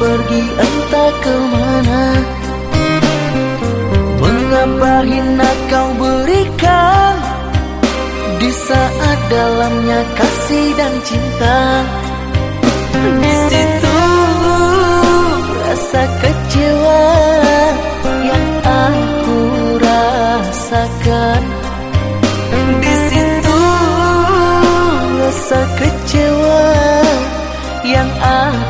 pergi entah ke mana. Mengapa hina kau berikan Di saat dalamnya kasih dan cinta? Di situ rasa kecewa yang aku rasakan. Di situ rasa kecewa yang aku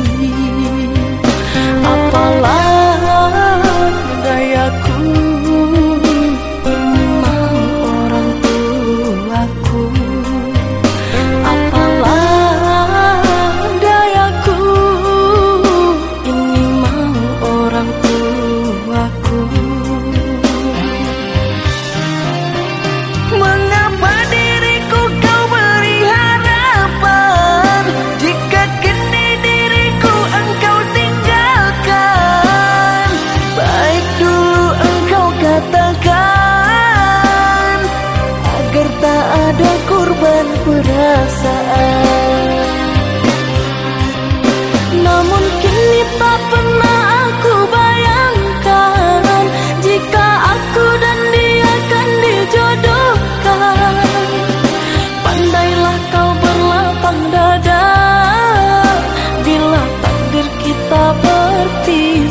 see you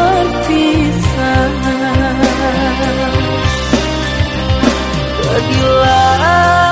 perpisahan Pergilah.